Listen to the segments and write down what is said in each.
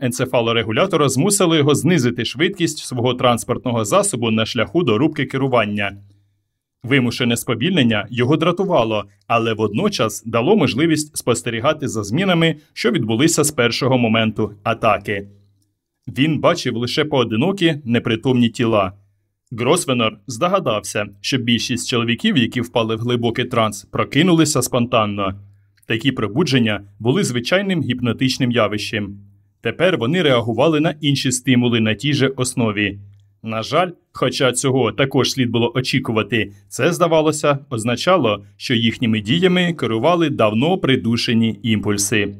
енцефалорегулятора змусило його знизити швидкість свого транспортного засобу на шляху до рубки керування. Вимушене сповільнення його дратувало, але водночас дало можливість спостерігати за змінами, що відбулися з першого моменту атаки. Він бачив лише поодинокі непритомні тіла. Гросвенор здогадався, що більшість чоловіків, які впали в глибокий транс, прокинулися спонтанно. Такі пробудження були звичайним гіпнотичним явищем. Тепер вони реагували на інші стимули на тій же основі. На жаль, хоча цього також слід було очікувати, це, здавалося, означало, що їхніми діями керували давно придушені імпульси.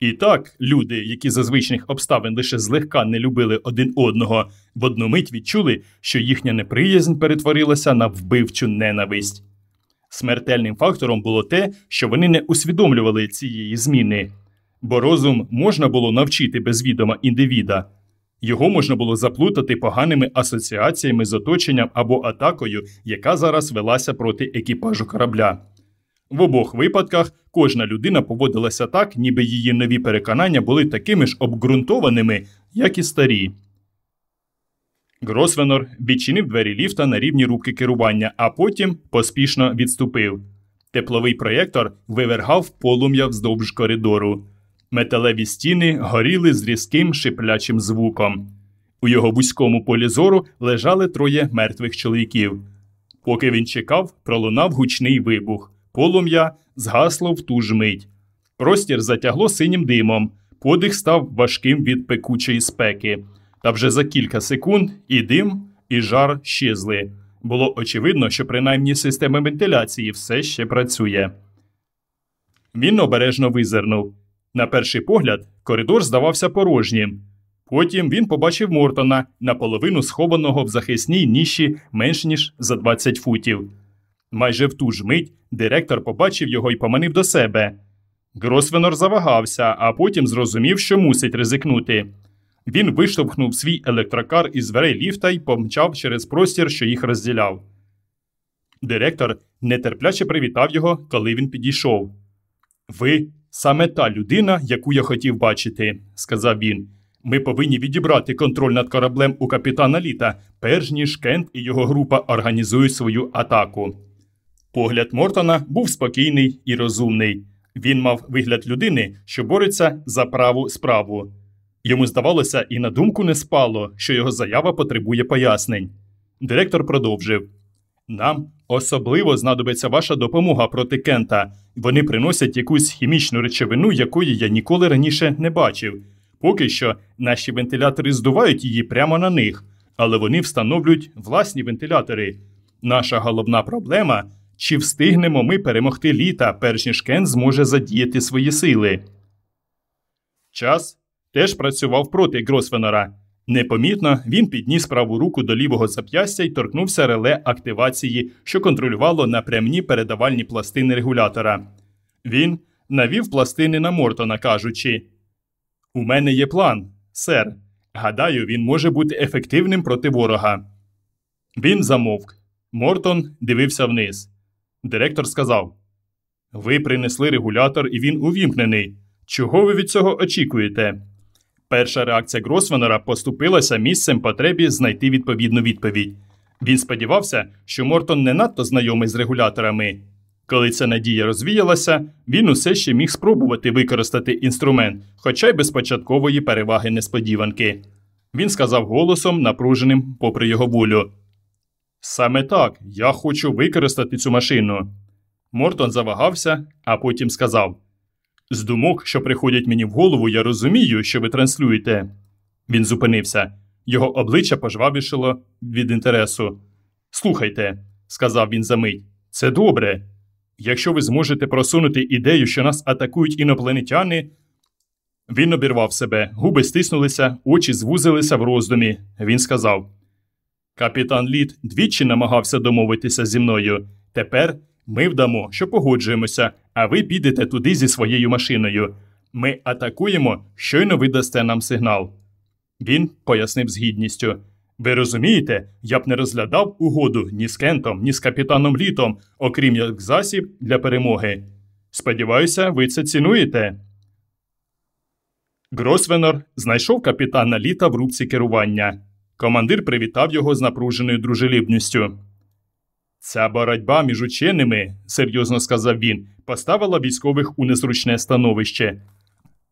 І так, люди, які за звичних обставин лише злегка не любили один одного, в одну мить відчули, що їхня неприязнь перетворилася на вбивчу ненависть. Смертельним фактором було те, що вони не усвідомлювали цієї зміни, бо розум можна було навчити без відома індивіда. Його можна було заплутати поганими асоціаціями з оточенням або атакою, яка зараз велася проти екіпажу корабля. В обох випадках кожна людина поводилася так, ніби її нові переконання були такими ж обґрунтованими, як і старі. Гросвенор відчинив двері ліфта на рівні рубки керування, а потім поспішно відступив. Тепловий проєктор вивергав полум'я вздовж коридору. Металеві стіни горіли з різким шиплячим звуком. У його вузькому полі зору лежали троє мертвих чоловіків. Поки він чекав, пролунав гучний вибух. Полум'я згасло в ту ж мить. Простір затягло синім димом, подих став важким від пекучої спеки. Та вже за кілька секунд і дим, і жар щезли. Було очевидно, що принаймні система вентиляції все ще працює. Він обережно визирнув. На перший погляд, коридор здавався порожнім. Потім він побачив Мортона, наполовину схованого в захисній ніші менш ніж за 20 футів. Майже в ту ж мить директор побачив його і поманив до себе. Гросвенор завагався, а потім зрозумів, що мусить ризикнути. Він виштовхнув свій електрокар із дверей ліфта і помчав через простір, що їх розділяв. Директор нетерпляче привітав його, коли він підійшов. Ви саме та людина, яку я хотів бачити, сказав він. Ми повинні відібрати контроль над кораблем у капітана Літа, перш ніж Кент і його група організують свою атаку. Погляд Мортона був спокійний і розумний. Він мав вигляд людини, що бореться за праву справу. Йому здавалося, і на думку не спало, що його заява потребує пояснень. Директор продовжив нам особливо знадобиться ваша допомога проти Кента. Вони приносять якусь хімічну речовину, якої я ніколи раніше не бачив. Поки що наші вентилятори здувають її прямо на них, але вони встановлюють власні вентилятори. Наша головна проблема чи встигнемо ми перемогти літа, перш ніж Кен зможе задіяти свої сили. Час теж працював проти Гросвенора. Непомітно він підніс праву руку до лівого зап'ястя і торкнувся реле активації, що контролювало напрямні передавальні пластини регулятора. Він навів пластини на Мортона, кажучи: У мене є план, сер. Гадаю, він може бути ефективним проти ворога. Він замовк. Мортон дивився вниз. Директор сказав: Ви принесли регулятор, і він увімкнений. Чого ви від цього очікуєте? Перша реакція Гросвенера поступилася місцем потребі знайти відповідну відповідь. Він сподівався, що Мортон не надто знайомий з регуляторами. Коли ця надія розвіялася, він усе ще міг спробувати використати інструмент, хоча й без початкової переваги несподіванки. Він сказав голосом, напруженим, попри його волю. Саме так, я хочу використати цю машину. Мортон завагався, а потім сказав з думок, що приходять мені в голову, я розумію, що ви транслюєте. Він зупинився. Його обличчя пожвавішило від інтересу. Слухайте, сказав він за мить, це добре. Якщо ви зможете просунути ідею, що нас атакують інопланетяни. Він обірвав себе, губи стиснулися, очі звузилися в роздумі. Він сказав: Капітан Літ двічі намагався домовитися зі мною. Тепер ми вдамо, що погоджуємося, а ви підете туди зі своєю машиною. Ми атакуємо, щойно ви дасте нам сигнал. Він пояснив з гідністю. Ви розумієте, я б не розглядав угоду ні з Кентом, ні з капітаном Літом, окрім як засіб для перемоги. Сподіваюся, ви це цінуєте. Гросвенор знайшов капітана літа в рубці керування. Командир привітав його з напруженою дружелюбністю. Ця боротьба між ученими, серйозно сказав він, поставила військових у незручне становище.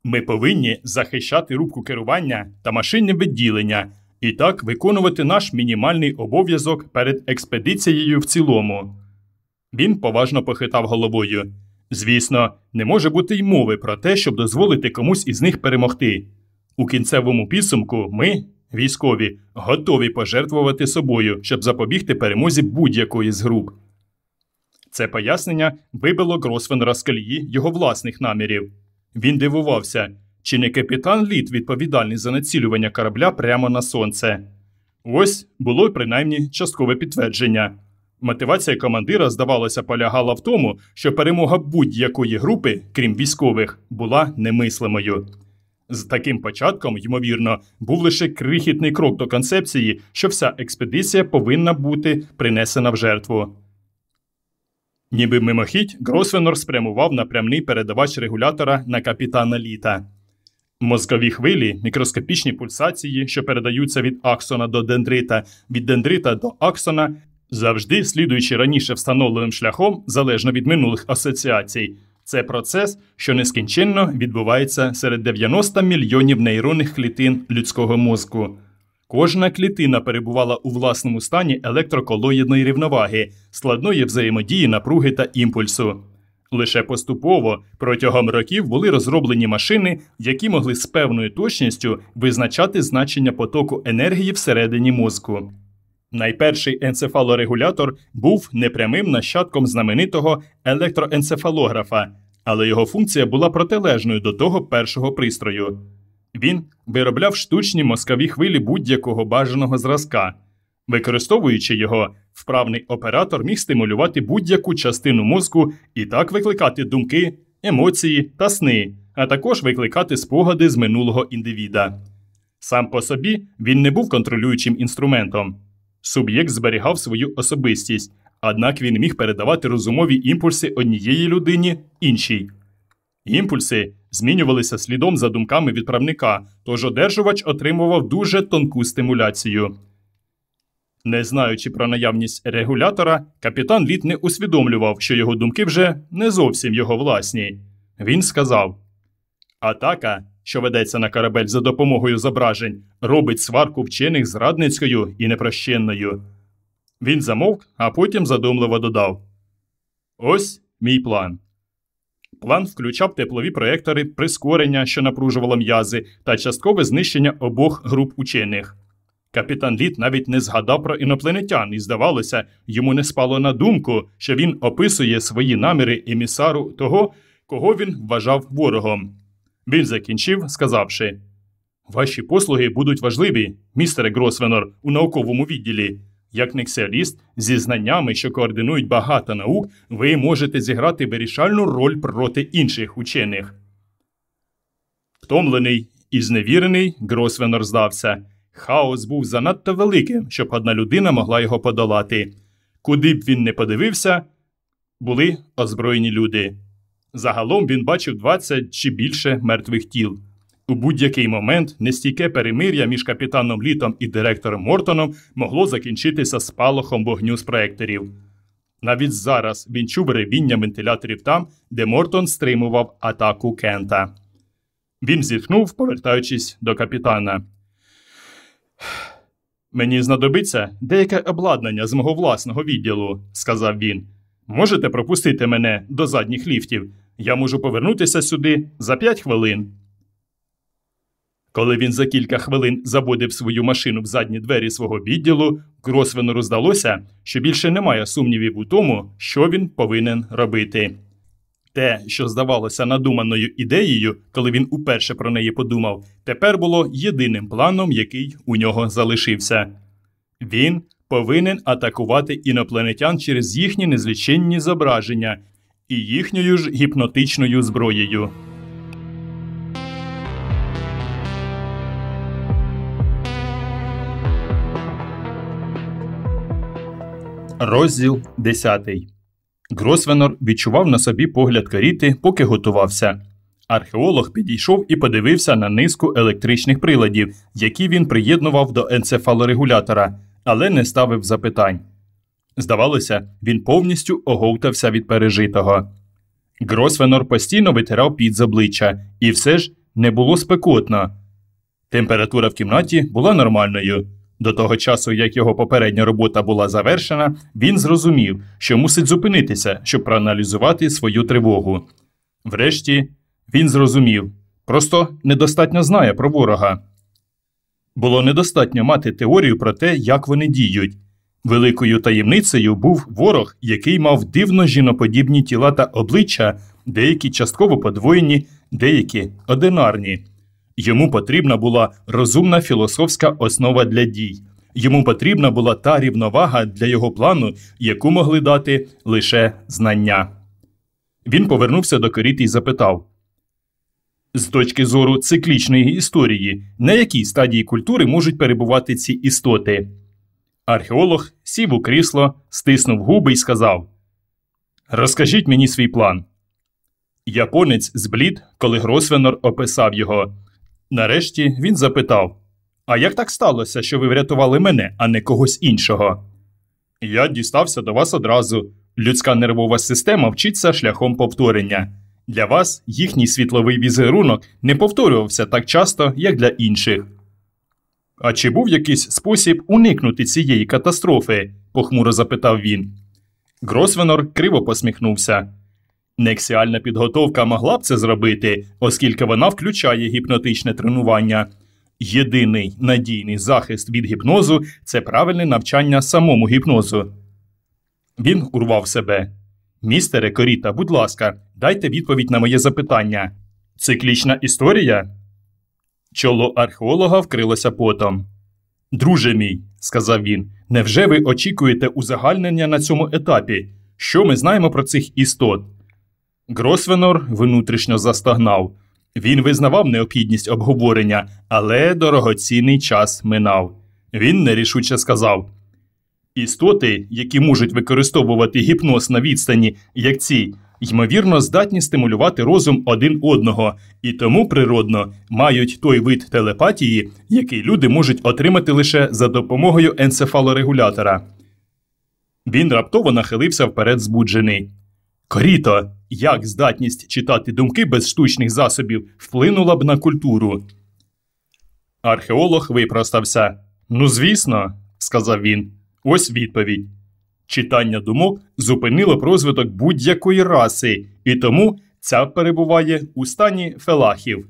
Ми повинні захищати рубку керування та машинне відділення і так виконувати наш мінімальний обов'язок перед експедицією в цілому. Він поважно похитав головою. Звісно, не може бути й мови про те, щоб дозволити комусь із них перемогти. У кінцевому підсумку ми, військові, готові пожертвувати собою, щоб запобігти перемозі будь-якої з груп. Це пояснення вибило Гросвенера з колії його власних намірів. Він дивувався, чи не капітан Літ відповідальний за націлювання корабля прямо на сонце. Ось було принаймні часткове підтвердження. Мотивація командира, здавалося, полягала в тому, що перемога будь-якої групи, крім військових, була немислимою. З таким початком, ймовірно, був лише крихітний крок до концепції, що вся експедиція повинна бути принесена в жертву. Ніби мимохідь, Гросвенор спрямував напрямний передавач регулятора на капітана літа. Мозкові хвилі, мікроскопічні пульсації, що передаються від аксона до дендрита, від дендрита до аксона, завжди слідуючи раніше встановленим шляхом, залежно від минулих асоціацій. Це процес, що нескінченно відбувається серед 90 мільйонів нейронних клітин людського мозку. Кожна клітина перебувала у власному стані електроколоїдної рівноваги, складної взаємодії напруги та імпульсу. Лише поступово протягом років були розроблені машини, які могли з певною точністю визначати значення потоку енергії всередині мозку. Найперший енцефалорегулятор був непрямим нащадком знаменитого електроенцефалографа, але його функція була протилежною до того першого пристрою. Він виробляв штучні мозкові хвилі будь-якого бажаного зразка. Використовуючи його, вправний оператор міг стимулювати будь-яку частину мозку і так викликати думки, емоції та сни, а також викликати спогади з минулого індивіда. Сам по собі він не був контролюючим інструментом. Суб'єкт зберігав свою особистість, однак він міг передавати розумові імпульси однієї людині іншій. Імпульси змінювалися слідом за думками відправника, тож одержувач отримував дуже тонку стимуляцію. Не знаючи про наявність регулятора, капітан Літ не усвідомлював, що його думки вже не зовсім його власні. Він сказав Атака, що ведеться на корабель за допомогою зображень, робить сварку вчених зрадницькою і непрощенною. Він замовк, а потім задумливо додав Ось мій план. План включав теплові проєктори, прискорення, що напружувало м'язи, та часткове знищення обох груп учених. Капітан Літ навіть не згадав про інопланетян, і, здавалося, йому не спало на думку, що він описує свої наміри емісару того, кого він вважав ворогом. Він закінчив, сказавши Ваші послуги будуть важливі, містере Гросвенор, у науковому відділі. Як нексіаліст зі знаннями, що координують багато наук, ви можете зіграти вирішальну роль проти інших учених. Втомлений і зневірений, Гросвенор здався. Хаос був занадто великим, щоб одна людина могла його подолати. Куди б він не подивився, були озброєні люди. Загалом він бачив 20 чи більше мертвих тіл. У будь-який момент нестійке перемир'я між капітаном Літом і директором Мортоном могло закінчитися спалахом вогню з проекторів. Навіть зараз він чув ревіння вентиляторів там, де Мортон стримував атаку Кента. Він зітхнув, повертаючись до капітана. Мені знадобиться деяке обладнання з мого власного відділу, сказав він. Можете пропустити мене до задніх ліфтів. Я можу повернутися сюди за п'ять хвилин. Коли він за кілька хвилин заводив свою машину в задні двері свого відділу, Гросвенору здалося, що більше немає сумнівів у тому, що він повинен робити. Те, що здавалося надуманою ідеєю, коли він уперше про неї подумав, тепер було єдиним планом, який у нього залишився. Він повинен атакувати інопланетян через їхні незліченні зображення і їхньою ж гіпнотичною зброєю. Розділ 10 Гросвенор відчував на собі погляд каріти, поки готувався. Археолог підійшов і подивився на низку електричних приладів, які він приєднував до енцефалорегулятора, але не ставив запитань. Здавалося, він повністю оговтався від пережитого. Гросвенор постійно витирав під з обличчя, і все ж не було спекотно. Температура в кімнаті була нормальною. До того часу, як його попередня робота була завершена, він зрозумів, що мусить зупинитися, щоб проаналізувати свою тривогу. Врешті він зрозумів просто недостатньо знає про ворога. Було недостатньо мати теорію про те, як вони діють. Великою таємницею був ворог, який мав дивно жіноподібні тіла та обличчя, деякі частково подвоєні, деякі одинарні. Йому потрібна була розумна філософська основа для дій. Йому потрібна була та рівновага для його плану, яку могли дати лише знання. Він повернувся до коріти і запитав з точки зору циклічної історії, на якій стадії культури можуть перебувати ці істоти. Археолог сів у крісло, стиснув губи і сказав Розкажіть мені свій план. Японець зблід, коли Гросвенор описав його. Нарешті він запитав А як так сталося, що ви врятували мене, а не когось іншого? Я дістався до вас одразу. Людська нервова система вчиться шляхом повторення. Для вас їхній світловий візерунок не повторювався так часто, як для інших. А чи був якийсь спосіб уникнути цієї катастрофи? похмуро запитав він. Гросвенор криво посміхнувся. Нексіальна підготовка могла б це зробити, оскільки вона включає гіпнотичне тренування. Єдиний надійний захист від гіпнозу це правильне навчання самому гіпнозу. Він урвав себе. Містере Коріта, будь ласка, дайте відповідь на моє запитання. Циклічна історія? Чоло археолога вкрилося потом. Друже мій, сказав він, невже ви очікуєте узагальнення на цьому етапі? Що ми знаємо про цих істот? Гросвенор внутрішньо застогнав. Він визнавав необхідність обговорення, але дорогоцінний час минав. Він нерішуче сказав Істоти, які можуть використовувати гіпноз на відстані, як ці, ймовірно, здатні стимулювати розум один одного, і тому природно мають той вид телепатії, який люди можуть отримати лише за допомогою енцефалорегулятора. Він раптово нахилився вперед збуджений. Коріто, як здатність читати думки без штучних засобів вплинула б на культуру. Археолог випростався. Ну, звісно, сказав він. Ось відповідь. Читання думок зупинило б розвиток будь-якої раси, і тому ця перебуває у стані фелахів.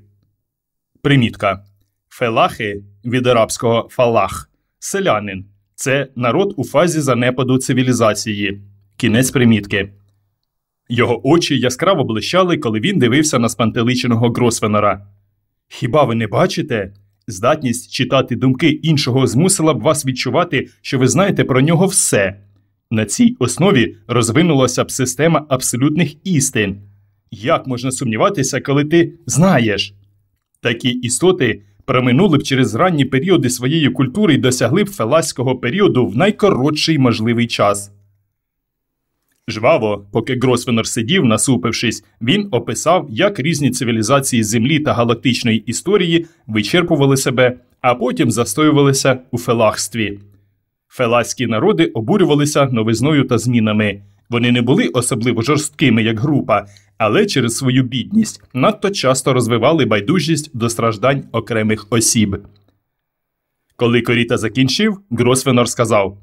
Примітка. Фелахи від арабського фалах селянин. Це народ у фазі занепаду цивілізації. Кінець примітки. Його очі яскраво блищали, коли він дивився на спантеличеного Гросвенора. Хіба ви не бачите? Здатність читати думки іншого змусила б вас відчувати, що ви знаєте про нього все. На цій основі розвинулася б система абсолютних істин. Як можна сумніватися, коли ти знаєш? Такі істоти проминули б через ранні періоди своєї культури і досягли б феласького періоду в найкоротший можливий час. Жваво, поки Гросвенор сидів, насупившись, він описав, як різні цивілізації Землі та галактичної історії вичерпували себе, а потім застоювалися у фелахстві. Фелаські народи обурювалися новизною та змінами. Вони не були особливо жорсткими як група, але через свою бідність надто часто розвивали байдужість до страждань окремих осіб. Коли Коріта закінчив, Гросвенор сказав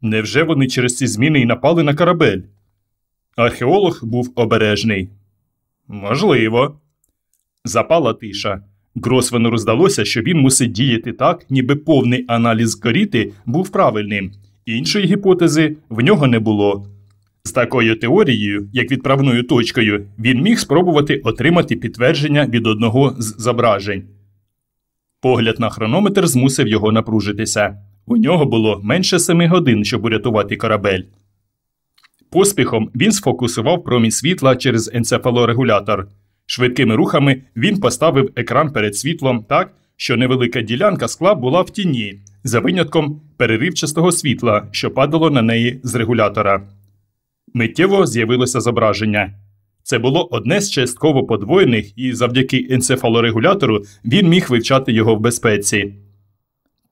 Невже вони через ці зміни й напали на корабель? Археолог був обережний. Можливо. Запала тиша. Гросвенору здалося, що він мусить діяти так, ніби повний аналіз коріти був правильним. Іншої гіпотези в нього не було. З такою теорією, як відправною точкою, він міг спробувати отримати підтвердження від одного з зображень. Погляд на хронометр змусив його напружитися. У нього було менше семи годин, щоб урятувати корабель. Поспіхом він сфокусував промінь світла через енцефалорегулятор. Швидкими рухами він поставив екран перед світлом так, що невелика ділянка скла була в тіні, за винятком переривчастого світла, що падало на неї з регулятора. Миттєво з'явилося зображення. Це було одне з частково подвоєних, і завдяки енцефалорегулятору він міг вивчати його в безпеці.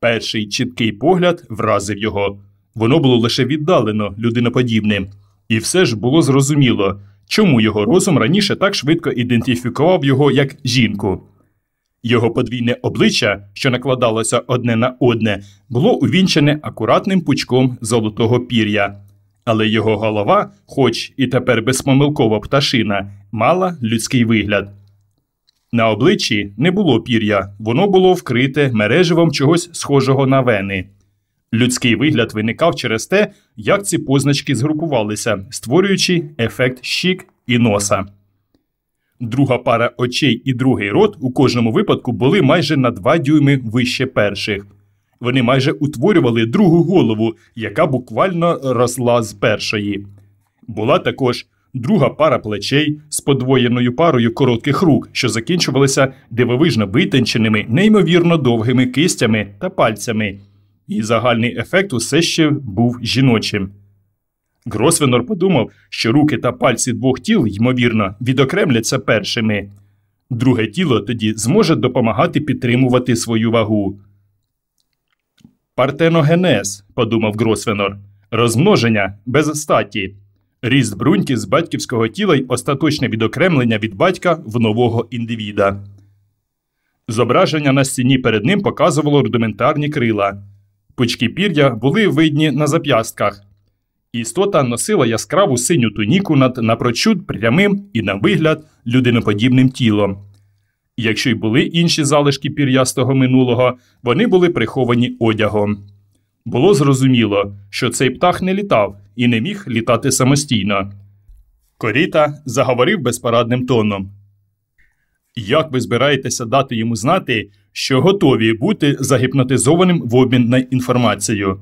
Перший чіткий погляд вразив його. Воно було лише віддалено людиноподібним, і все ж було зрозуміло, чому його розум раніше так швидко ідентифікував його як жінку. Його подвійне обличчя, що накладалося одне на одне, було увінчене акуратним пучком золотого пір'я, але його голова, хоч і тепер безпомилкова пташина, мала людський вигляд. На обличчі не було пір'я, воно було вкрите мереживом чогось схожого на вени. Людський вигляд виникав через те, як ці позначки згрупувалися, створюючи ефект щік і носа. Друга пара очей і другий рот у кожному випадку були майже на два дюйми вище перших. Вони майже утворювали другу голову, яка буквально росла з першої. Була також друга пара плечей з подвоєною парою коротких рук, що закінчувалися дивовижно витонченими, неймовірно довгими кистями та пальцями, і загальний ефект усе ще був жіночим. Гросвенор подумав, що руки та пальці двох тіл, ймовірно, відокремляться першими. Друге тіло тоді зможе допомагати підтримувати свою вагу. Партеногенез, подумав Гросвенор, розмноження без статі, ріст бруньки з батьківського тіла й остаточне відокремлення від батька в нового індивіда. Зображення на стіні перед ним показувало рудиментарні крила. Пучки пір'я були видні на зап'ястках. Істота носила яскраву синю туніку над напрочуд прямим і на вигляд людиноподібним тілом. Якщо й були інші залишки пір'ястого минулого, вони були приховані одягом. Було зрозуміло, що цей птах не літав і не міг літати самостійно. Коріта заговорив безпорадним тоном. Як ви збираєтеся дати йому знати, що готові бути загіпнотизованим в обмін на інформацію?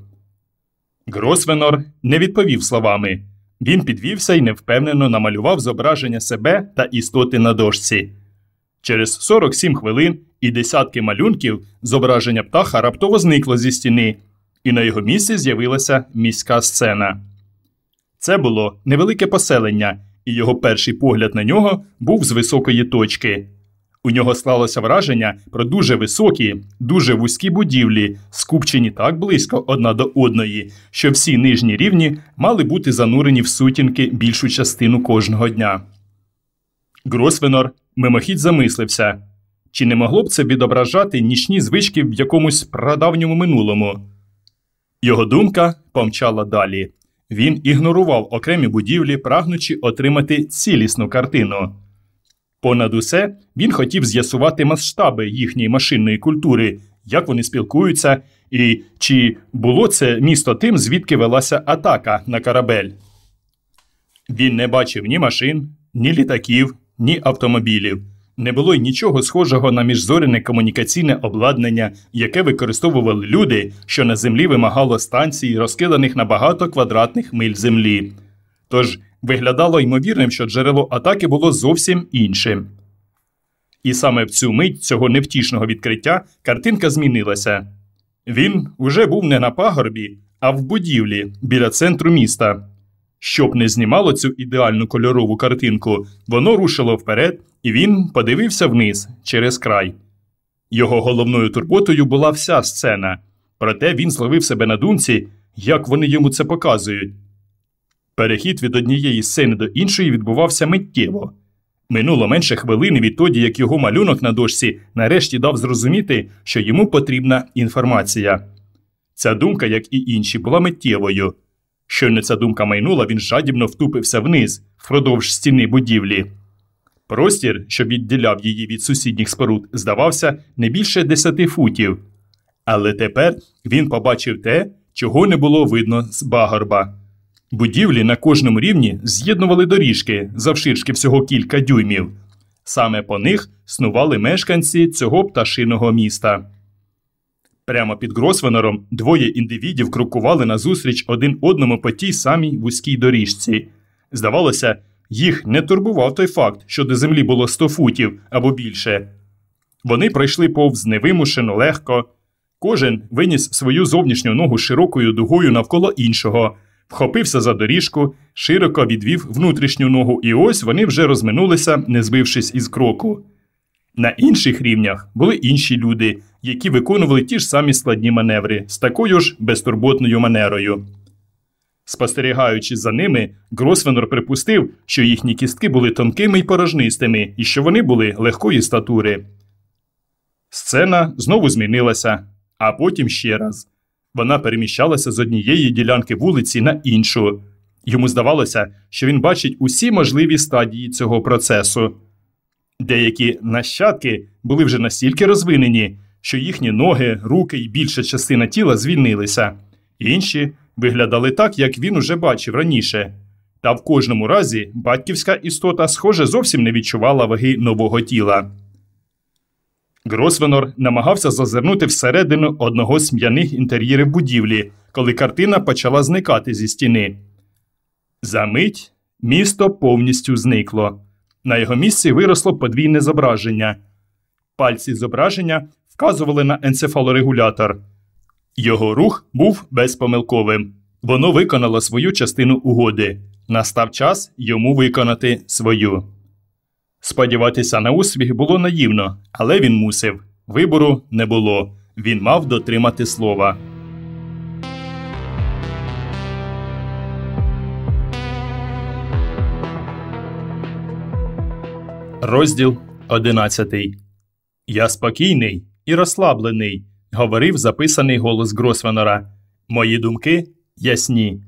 Гросвенор не відповів словами. Він підвівся і невпевнено намалював зображення себе та істоти на дошці. Через 47 хвилин і десятки малюнків зображення птаха раптово зникло зі стіни, і на його місці з'явилася міська сцена. Це було невелике поселення, і його перший погляд на нього був з високої точки. У нього склалося враження про дуже високі, дуже вузькі будівлі, скупчені так близько одна до одної, що всі нижні рівні мали бути занурені в сутінки більшу частину кожного дня. Гросвенор мимохідь замислився чи не могло б це відображати нічні звички в якомусь прадавньому минулому. Його думка помчала далі. Він ігнорував окремі будівлі, прагнучи отримати цілісну картину. Понад усе він хотів з'ясувати масштаби їхньої машинної культури, як вони спілкуються, і чи було це місто тим, звідки велася атака на корабель. Він не бачив ні машин, ні літаків, ні автомобілів. Не було й нічого схожого на міжзоряне комунікаційне обладнання, яке використовували люди, що на землі вимагало станцій, розкиданих на багато квадратних миль землі. Тож виглядало ймовірним, що джерело атаки було зовсім іншим. І саме в цю мить цього невтішного відкриття картинка змінилася. Він уже був не на пагорбі, а в будівлі біля центру міста. Щоб не знімало цю ідеальну кольорову картинку, воно рушило вперед, і він подивився вниз через край. Його головною турботою була вся сцена, проте він зловив себе на думці, як вони йому це показують. Перехід від однієї сцени до іншої відбувався миттєво. Минуло менше хвилини відтоді, як його малюнок на дошці нарешті дав зрозуміти, що йому потрібна інформація. Ця думка, як і інші, була миттєвою. Щойно ця думка майнула, він жадібно втупився вниз, впродовж стіни будівлі. Простір, що відділяв її від сусідніх споруд, здавався не більше десяти футів. Але тепер він побачив те, чого не було видно з багорба. Будівлі на кожному рівні з'єднували доріжки завширшки всього кілька дюймів. Саме по них снували мешканці цього пташиного міста. Прямо під Гросвенором двоє індивідів крокували назустріч один одному по тій самій вузькій доріжці. Здавалося, їх не турбував той факт, що до землі було 100 футів або більше. Вони пройшли повз невимушено легко. Кожен виніс свою зовнішню ногу широкою дугою навколо іншого, вхопився за доріжку, широко відвів внутрішню ногу, і ось вони вже розминулися, не збившись із кроку. На інших рівнях були інші люди, які виконували ті ж самі складні маневри з такою ж безтурботною манерою. Спостерігаючи за ними, Гросвенор припустив, що їхні кістки були тонкими й порожнистими, і що вони були легкої статури. Сцена знову змінилася, а потім ще раз. Вона переміщалася з однієї ділянки вулиці на іншу. Йому здавалося, що він бачить усі можливі стадії цього процесу. Деякі нащадки були вже настільки розвинені, що їхні ноги, руки і більша частина тіла звільнилися, інші виглядали так, як він уже бачив раніше. Та в кожному разі батьківська істота, схоже, зовсім не відчувала ваги нового тіла. Гросвенор намагався зазирнути всередину одного з м'яних інтер'єрів будівлі, коли картина почала зникати зі стіни. Замить місто повністю зникло. На його місці виросло подвійне зображення. Пальці зображення вказували на енцефалорегулятор. Його рух був безпомилковим. Воно виконало свою частину угоди. Настав час йому виконати свою. Сподіватися на успіх було наївно, але він мусив. Вибору не було. Він мав дотримати слова. Розділ 11 Я спокійний і розслаблений, говорив записаний голос Гросвенора. Мої думки ясні.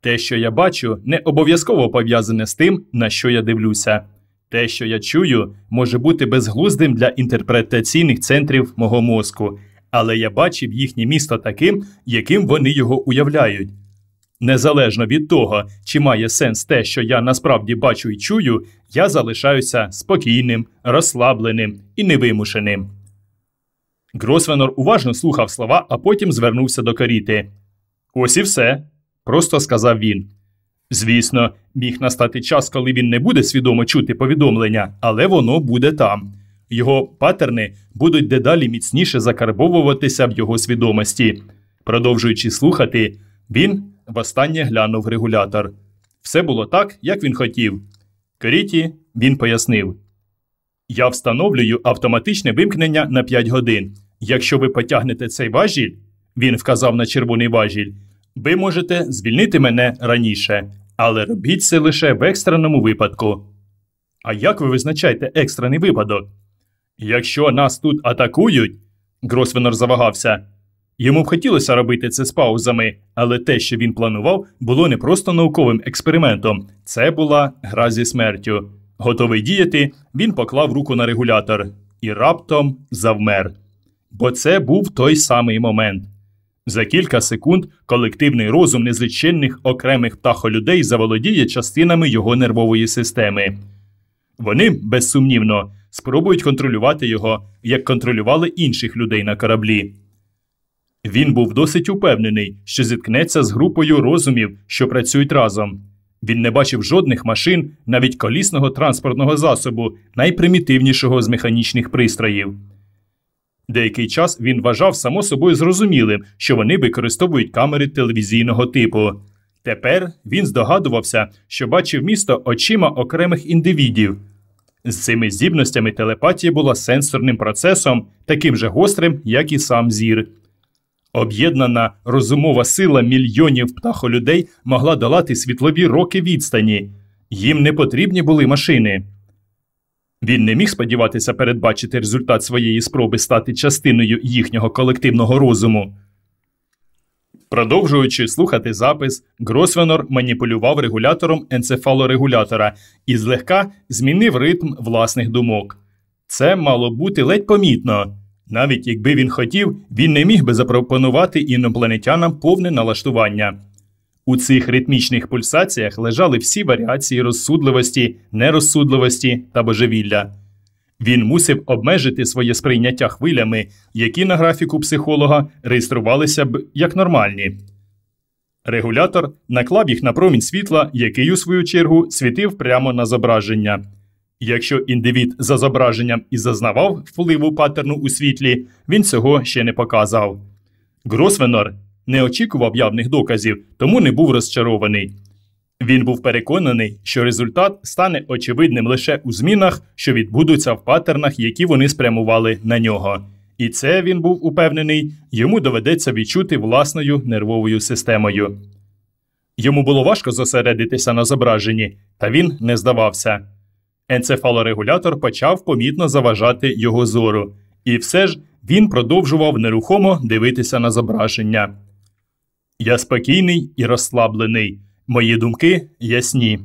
Те, що я бачу, не обов'язково пов'язане з тим, на що я дивлюся. Те, що я чую, може бути безглуздим для інтерпретаційних центрів мого мозку, але я бачив їхнє місто таким, яким вони його уявляють. Незалежно від того, чи має сенс те, що я насправді бачу і чую, я залишаюся спокійним, розслабленим і невимушеним. Гросвенор уважно слухав слова, а потім звернувся до каріти. Ось і все, просто сказав він. Звісно, міг настати час, коли він не буде свідомо чути повідомлення, але воно буде там. Його патерни будуть дедалі міцніше закарбовуватися в його свідомості. Продовжуючи слухати, він востаннє глянув регулятор. Все було так, як він хотів. Керіті він пояснив: Я встановлюю автоматичне вимкнення на 5 годин. Якщо ви потягнете цей важіль, він вказав на червоний важіль, ви можете звільнити мене раніше, але робіть це лише в екстреному випадку. А як ви визначаєте екстрений випадок? Якщо нас тут атакують, Гросвенор завагався. Йому б хотілося робити це з паузами, але те, що він планував, було не просто науковим експериментом, це була гра зі смертю. Готовий діяти, він поклав руку на регулятор і раптом завмер. Бо це був той самий момент. За кілька секунд колективний розум незліченних окремих птахолюдей заволодіє частинами його нервової системи. Вони, безсумнівно, спробують контролювати його, як контролювали інших людей на кораблі. Він був досить упевнений, що зіткнеться з групою розумів, що працюють разом. Він не бачив жодних машин, навіть колісного транспортного засобу, найпримітивнішого з механічних пристроїв. Деякий час він вважав само собою зрозумілим, що вони використовують камери телевізійного типу. Тепер він здогадувався, що бачив місто очима окремих індивідів. З цими здібностями телепатія була сенсорним процесом, таким же гострим, як і сам зір. Об'єднана розумова сила мільйонів птахолюдей могла долати світлові роки відстані. Їм не потрібні були машини. Він не міг сподіватися передбачити результат своєї спроби стати частиною їхнього колективного розуму. Продовжуючи слухати запис, Гросвенор маніпулював регулятором енцефалорегулятора і злегка змінив ритм власних думок. Це мало бути ледь помітно. Навіть якби він хотів, він не міг би запропонувати інопланетянам повне налаштування. У цих ритмічних пульсаціях лежали всі варіації розсудливості, нерозсудливості та божевілля. Він мусив обмежити своє сприйняття хвилями, які на графіку психолога реєструвалися б як нормальні. Регулятор наклав їх на промінь світла, який, у свою чергу, світив прямо на зображення. Якщо індивід за зображенням і зазнавав впливу паттерну у світлі, він цього ще не показав. Гросвенор не очікував явних доказів, тому не був розчарований. Він був переконаний, що результат стане очевидним лише у змінах, що відбудуться в паттернах, які вони спрямували на нього. І це він був упевнений, йому доведеться відчути власною нервовою системою. Йому було важко зосередитися на зображенні, та він не здавався. Енцефалорегулятор почав помітно заважати його зору, і все ж він продовжував нерухомо дивитися на зображення. Я спокійний і розслаблений, мої думки ясні.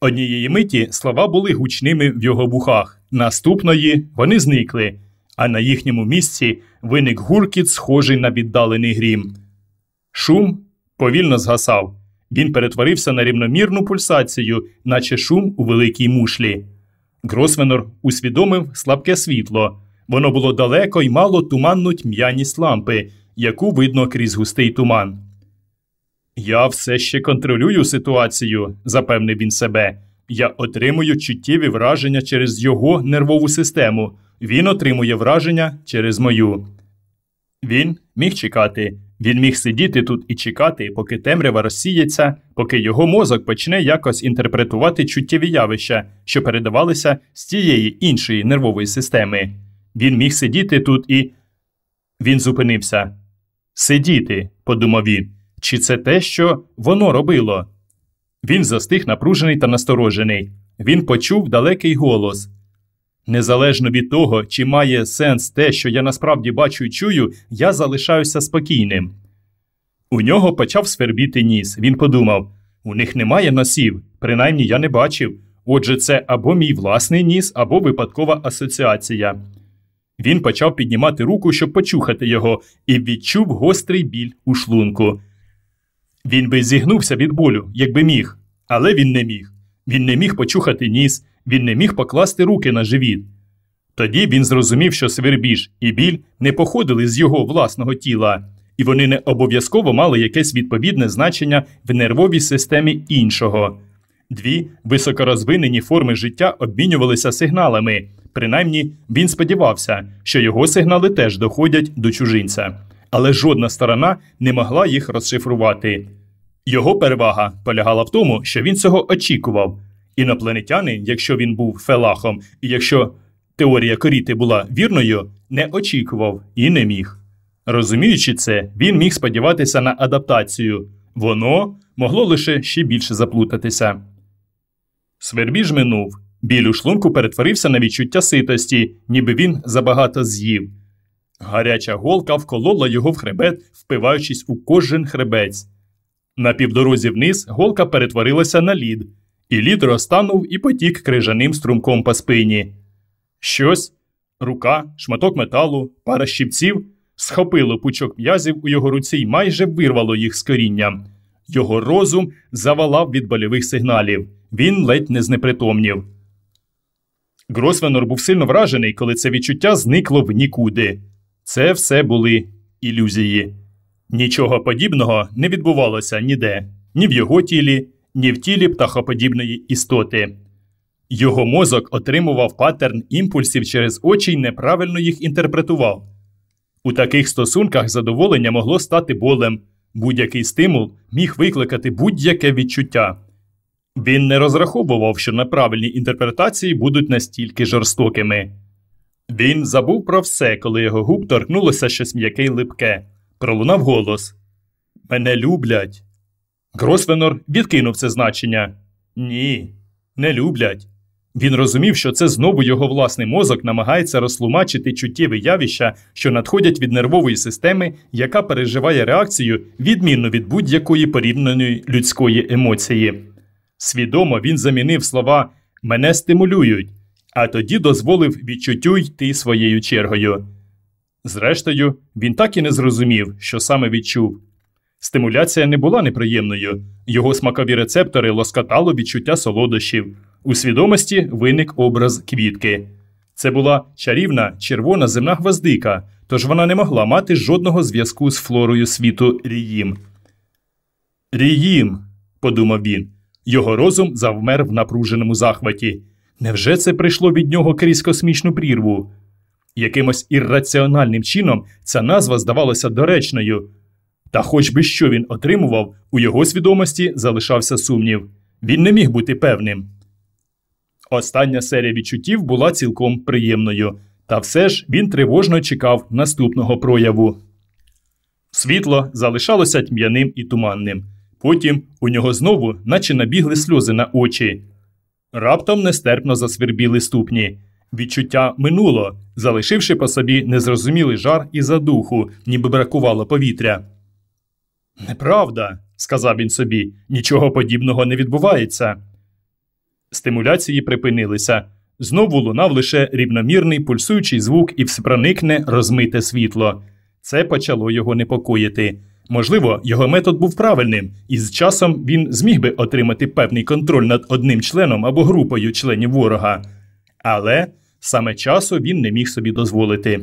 Однієї миті слова були гучними в його вухах, наступної вони зникли, а на їхньому місці виник гуркіт, схожий на віддалений грім. Шум повільно згасав. Він перетворився на рівномірну пульсацію, наче шум у великій мушлі. Гросвенор усвідомив слабке світло. Воно було далеко і мало туманну тьмяність лампи, яку видно крізь густий туман. Я все ще контролюю ситуацію, запевнив він себе. Я отримую чуттєві враження через його нервову систему. Він отримує враження через мою. Він міг чекати. Він міг сидіти тут і чекати, поки темрява розсіється, поки його мозок почне якось інтерпретувати чуттєві явища, що передавалися з тієї іншої нервової системи. Він міг сидіти тут і. Він зупинився. Сидіти, подумав він. Чи це те, що воно робило? Він застиг напружений та насторожений. Він почув далекий голос. Незалежно від того, чи має сенс те, що я насправді бачу і чую, я залишаюся спокійним. У нього почав свербіти ніс. Він подумав: у них немає носів, принаймні я не бачив. Отже, це або мій власний ніс, або випадкова асоціація. Він почав піднімати руку, щоб почухати його, і відчув гострий біль у шлунку. Він би зігнувся від болю, якби міг, але він не міг. Він не міг почухати ніс, він не міг покласти руки на живіт. Тоді він зрозумів, що свербіж і біль не походили з його власного тіла, і вони не обов'язково мали якесь відповідне значення в нервовій системі іншого. Дві високорозвинені форми життя обмінювалися сигналами. Принаймні, він сподівався, що його сигнали теж доходять до чужинця, але жодна сторона не могла їх розшифрувати. Його перевага полягала в тому, що він цього очікував. Інопланетянин, якщо він був фелахом, і якщо теорія коріти була вірною, не очікував і не міг. Розуміючи це, він міг сподіватися на адаптацію, воно могло лише ще більше заплутатися. Свербіж минув. Біль у шлунку перетворився на відчуття ситості, ніби він забагато з'їв. Гаряча голка вколола його в хребет, впиваючись у кожен хребець. На півдорозі вниз голка перетворилася на лід, і лід розтанув і потік крижаним струмком по спині. Щось рука, шматок металу, пара щипців схопило пучок м'язів у його руці й майже вирвало їх з корінням. Його розум завалав від больових сигналів. Він ледь не знепритомнів. Гросвенор був сильно вражений, коли це відчуття зникло в нікуди. Це все були ілюзії. Нічого подібного не відбувалося ніде, ні в його тілі, ні в тілі птахоподібної істоти. Його мозок отримував паттерн імпульсів через очі й неправильно їх інтерпретував. У таких стосунках задоволення могло стати болем, будь-який стимул міг викликати будь-яке відчуття. Він не розраховував, що неправильні інтерпретації будуть настільки жорстокими. Він забув про все, коли його губ торкнулося щось м'яке й липке. Пролунав голос Мене люблять. Гросвенор відкинув це значення. Ні, не люблять. Він розумів, що це знову його власний мозок намагається розтлумачити чуттєві явища, що надходять від нервової системи, яка переживає реакцію, відмінно від будь-якої порівняної людської емоції. Свідомо він замінив слова мене стимулюють, а тоді дозволив відчуттю йти своєю чергою. Зрештою, він так і не зрозумів, що саме відчув. Стимуляція не була неприємною, його смакові рецептори лоскотало відчуття солодощів. У свідомості виник образ квітки. Це була чарівна червона земна гвоздика, тож вона не могла мати жодного зв'язку з флорою світу Ріїм. Ріїм, подумав він. Його розум завмер в напруженому захваті. Невже це прийшло від нього крізь космічну прірву? Якимось ірраціональним чином ця назва здавалася доречною. Та хоч би що він отримував, у його свідомості залишався сумнів. Він не міг бути певним. Остання серія відчуттів була цілком приємною, та все ж він тривожно чекав наступного прояву. Світло залишалося тьмяним і туманним. Потім у нього знову, наче набігли сльози на очі. Раптом нестерпно засвербіли ступні. Відчуття минуло, залишивши по собі незрозумілий жар і задуху, ніби бракувало повітря. Неправда, сказав він собі, нічого подібного не відбувається. Стимуляції припинилися. Знову лунав лише рівномірний пульсуючий звук і всепроникне розмите світло. Це почало його непокоїти. Можливо, його метод був правильним, і з часом він зміг би отримати певний контроль над одним членом або групою членів ворога. Але саме часу він не міг собі дозволити.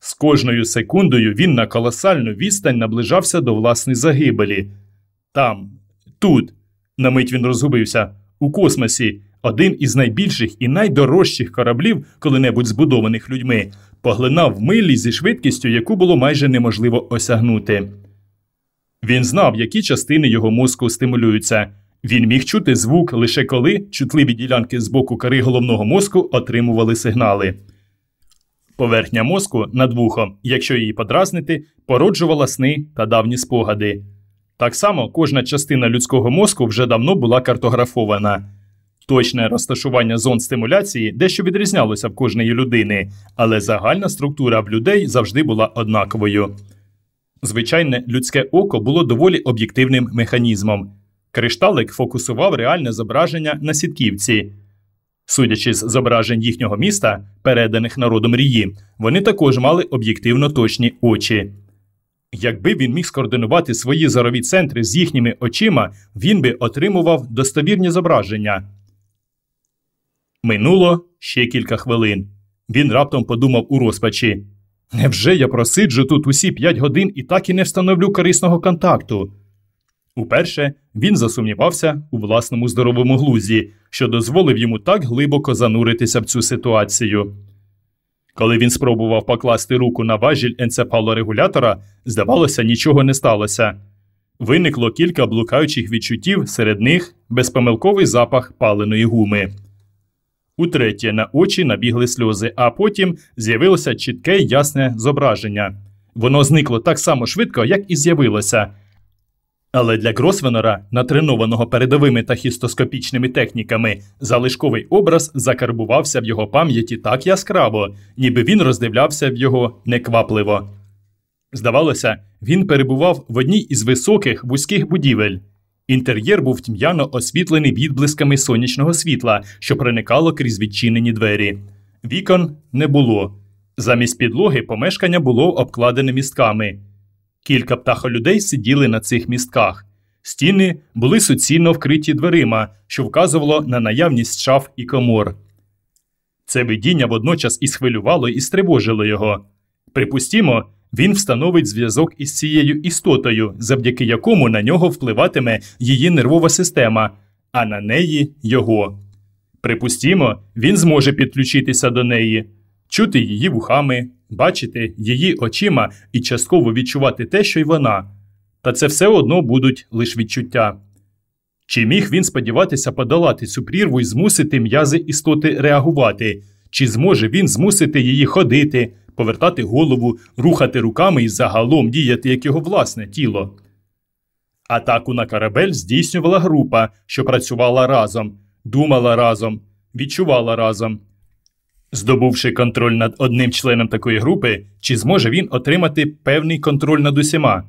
З кожною секундою він на колосальну відстань наближався до власної загибелі. Там, тут, на мить він розгубився, у космосі, один із найбільших і найдорожчих кораблів, коли-небудь збудованих людьми, поглинав милі зі швидкістю, яку було майже неможливо осягнути. Він знав, які частини його мозку стимулюються. Він міг чути звук лише коли чутливі ділянки з боку кори головного мозку отримували сигнали. Поверхня мозку над вухом, якщо її подразнити, породжувала сни та давні спогади. Так само кожна частина людського мозку вже давно була картографована. Точне розташування зон стимуляції дещо відрізнялося в кожної людини, але загальна структура в людей завжди була однаковою. Звичайне людське око було доволі об'єктивним механізмом. Кришталик фокусував реальне зображення на сітківці. Судячи з зображень їхнього міста, переданих народом рії, вони також мали об'єктивно точні очі. Якби він міг скоординувати свої зорові центри з їхніми очима, він би отримував достовірні зображення. Минуло ще кілька хвилин. Він раптом подумав у розпачі Невже я просиджу тут усі п'ять годин і так і не встановлю корисного контакту? Уперше він засумнівався у власному здоровому глузі, що дозволив йому так глибоко зануритися в цю ситуацію. Коли він спробував покласти руку на важіль енцефалорегулятора, здавалося, нічого не сталося. Виникло кілька блукаючих відчуттів, серед них безпомилковий запах паленої гуми. Утретє на очі набігли сльози, а потім з'явилося чітке ясне зображення. Воно зникло так само швидко, як і з'явилося. Але для Гросвенора, натренованого передовими та хістоскопічними техніками, залишковий образ закарбувався в його пам'яті так яскраво, ніби він роздивлявся в його неквапливо. Здавалося, він перебував в одній із високих вузьких будівель. Інтер'єр був тьмяно освітлений відблисками сонячного світла, що проникало крізь відчинені двері. Вікон не було. Замість підлоги помешкання було обкладене містками. Кілька птахолюдей сиділи на цих містках. Стіни були суцільно вкриті дверима, що вказувало на наявність шаф і комор. Це видіння водночас і схвилювало і стривожило його. Припустімо, він встановить зв'язок із цією істотою, завдяки якому на нього впливатиме її нервова система, а на неї його. Припустімо, він зможе підключитися до неї, чути її вухами, бачити її очима і частково відчувати те, що й вона. Та це все одно будуть лише відчуття. Чи міг він сподіватися подолати цю прірву і змусити м'язи істоти реагувати, чи зможе він змусити її ходити, повертати голову, рухати руками і загалом діяти як його власне тіло? Атаку на корабель здійснювала група, що працювала разом, думала разом, відчувала разом. Здобувши контроль над одним членом такої групи, чи зможе він отримати певний контроль над усіма?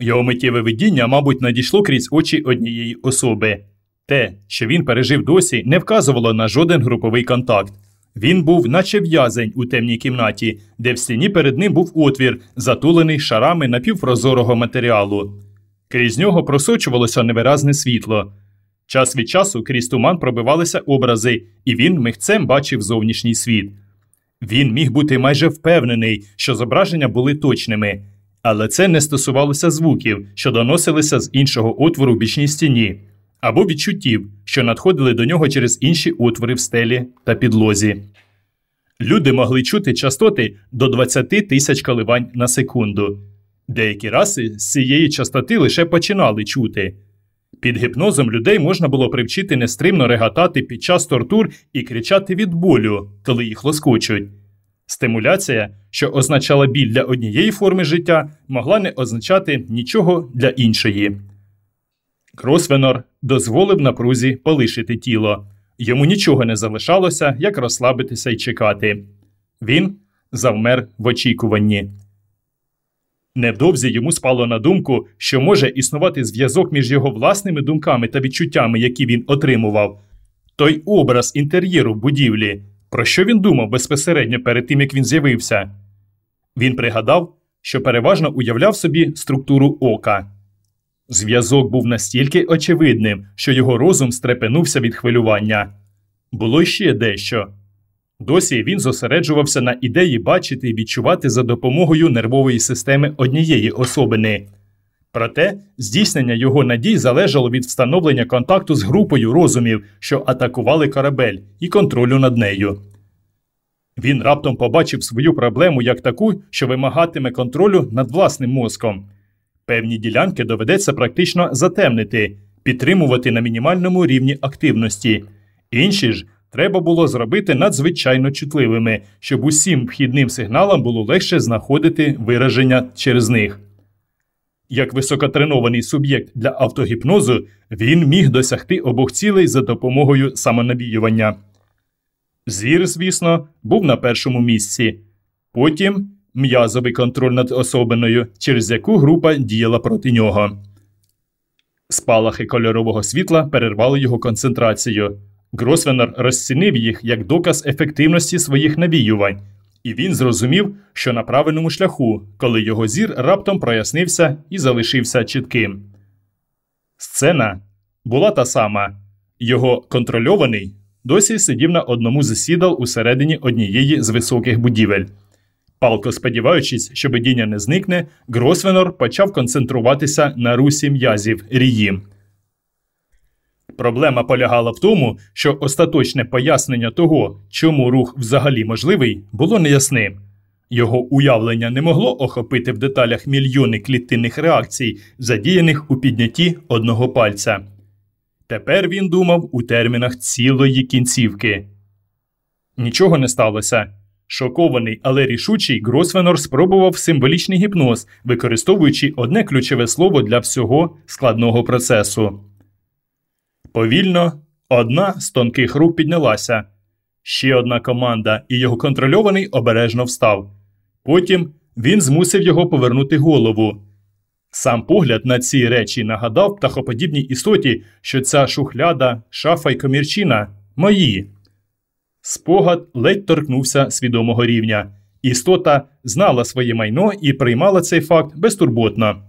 Його миттєве видіння, мабуть, надійшло крізь очі однієї особи. Те, що він пережив досі, не вказувало на жоден груповий контакт. Він був, наче в'язень у темній кімнаті, де в стіні перед ним був отвір, затулений шарами напівпрозорого матеріалу. Крізь нього просочувалося невиразне світло. Час від часу крізь туман пробивалися образи, і він михцем бачив зовнішній світ. Він міг бути майже впевнений, що зображення були точними, але це не стосувалося звуків, що доносилися з іншого отвору в бічній стіні, або відчуттів, що надходили до нього через інші отвори в стелі та підлозі. Люди могли чути частоти до 20 тисяч коливань на секунду. Деякі раси з цієї частоти лише починали чути. Під гіпнозом людей можна було привчити нестримно реготати під час тортур і кричати від болю, коли їх лоскочуть. Стимуляція, що означала біль для однієї форми життя, могла не означати нічого для іншої. Кросвенор дозволив напрузі полишити тіло. Йому нічого не залишалося, як розслабитися і чекати. Він завмер в очікуванні. Невдовзі йому спало на думку, що може існувати зв'язок між його власними думками та відчуттями, які він отримував. Той образ інтер'єру будівлі, про що він думав безпосередньо перед тим, як він з'явився. Він пригадав, що переважно уявляв собі структуру ока. Зв'язок був настільки очевидним, що його розум стрепенувся від хвилювання. Було ще дещо. Досі він зосереджувався на ідеї бачити і відчувати за допомогою нервової системи однієї особини. Проте здійснення його надій залежало від встановлення контакту з групою розумів, що атакували корабель, і контролю над нею. Він раптом побачив свою проблему як таку, що вимагатиме контролю над власним мозком. Певні ділянки доведеться практично затемнити, підтримувати на мінімальному рівні активності. Інші ж треба було зробити надзвичайно чутливими, щоб усім вхідним сигналам було легше знаходити вираження через них. Як високотренований суб'єкт для автогіпнозу, він міг досягти обох цілей за допомогою самонавіювання. Зір, звісно, був на першому місці. Потім м'язовий контроль над особиною, через яку група діяла проти нього. Спалахи кольорового світла перервали його концентрацію. Гросвенер розцінив їх як доказ ефективності своїх навіювань, і він зрозумів, що на правильному шляху, коли його зір раптом прояснився і залишився чітким. Сцена була та сама його контрольований досі сидів на одному з сідал усередині однієї з високих будівель. Палко сподіваючись, що видіння не зникне, Гросвенор почав концентруватися на русі м'язів рії. Проблема полягала в тому, що остаточне пояснення того, чому рух взагалі можливий, було неясним. Його уявлення не могло охопити в деталях мільйони клітинних реакцій, задіяних у піднятті одного пальця. Тепер він думав у термінах цілої кінцівки. Нічого не сталося. Шокований, але рішучий, Гросвенор спробував символічний гіпноз, використовуючи одне ключове слово для всього складного процесу. Повільно одна з тонких рук піднялася. Ще одна команда, і його контрольований обережно встав. Потім він змусив його повернути голову. Сам погляд на ці речі нагадав птахоподібній істоті, що ця шухляда, шафа й комірчина мої. Спогад ледь торкнувся свідомого рівня. Істота знала своє майно і приймала цей факт безтурботно.